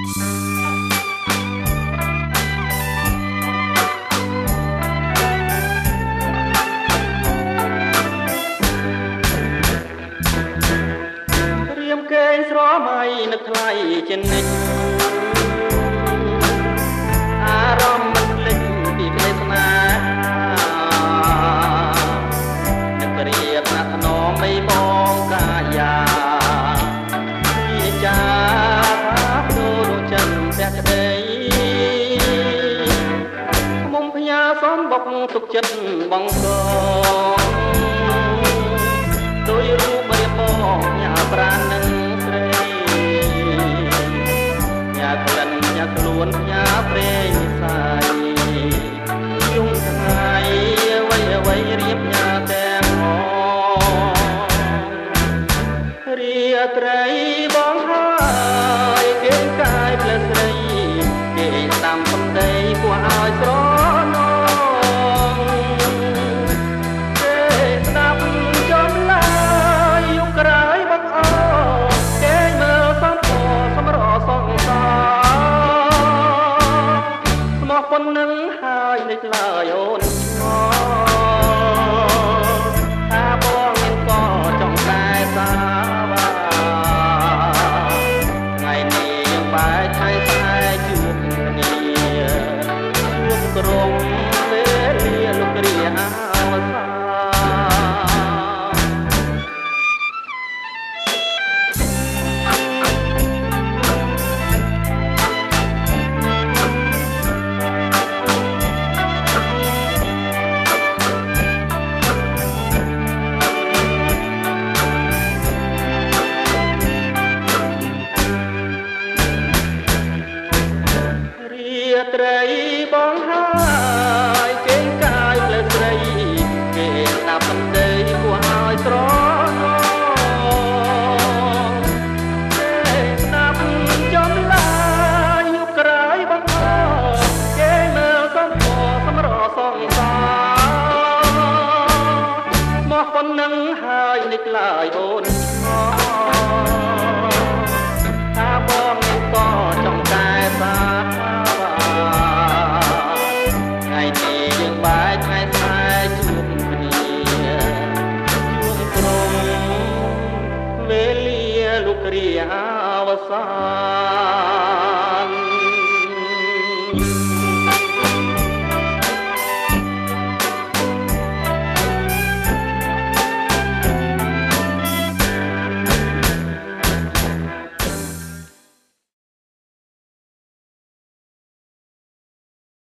រៀមកេងស្រមៃនឹកថ្លៃជានិច្ច ផ្ញើសំបុកទុកចិត្តបងកងដោយរូបរៀបបងញ៉ាប្រាននឹងស្រីញ៉ាក្លិនញ៉ាខ្លួនញ៉ាព្រេងសាយយំថ្ងៃអ្វីអ្វីរៀបញ៉ាទាំងអរាត្រីបងហើយគេកាយផ្លែស្រីគេតាមសំដីគួរឲ្យស្រ នឹកឡើ ត្រីបងហើយគេងកាយផ្លែស្រីគេស្ដាប់សំដីគួរឲ្យស្រណងគេស្ដាប់ចំឡាយយុគក្រោយបងអើគេមើលសំពសម្រសងសាមកប៉ុណ្ណឹងហើយនឹកឡើយអូនឆ្ងល់ វេលាលោកគ្រាអវសាន thank you